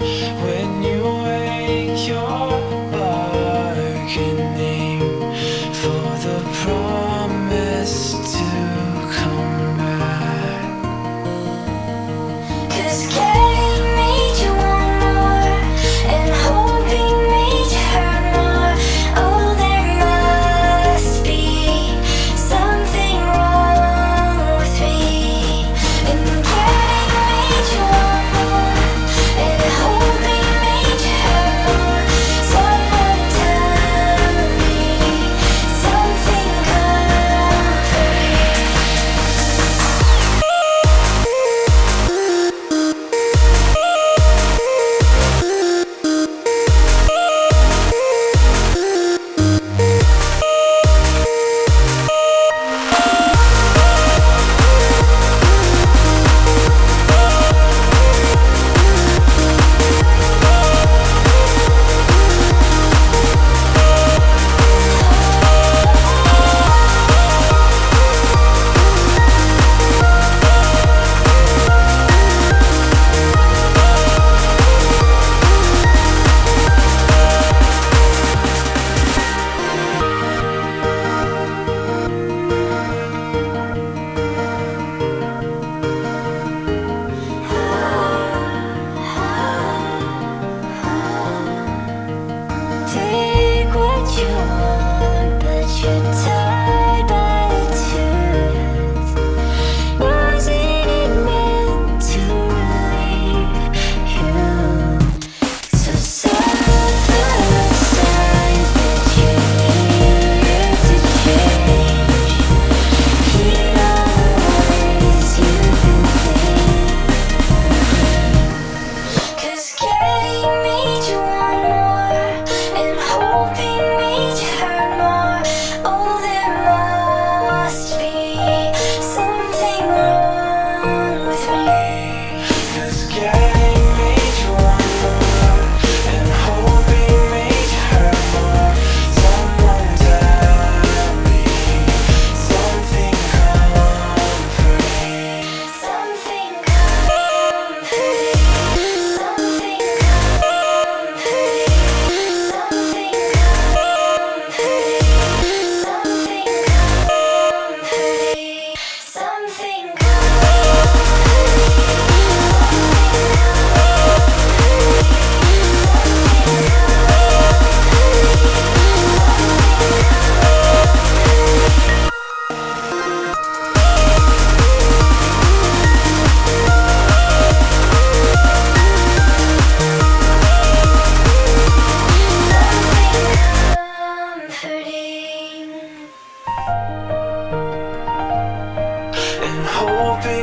Where And hoping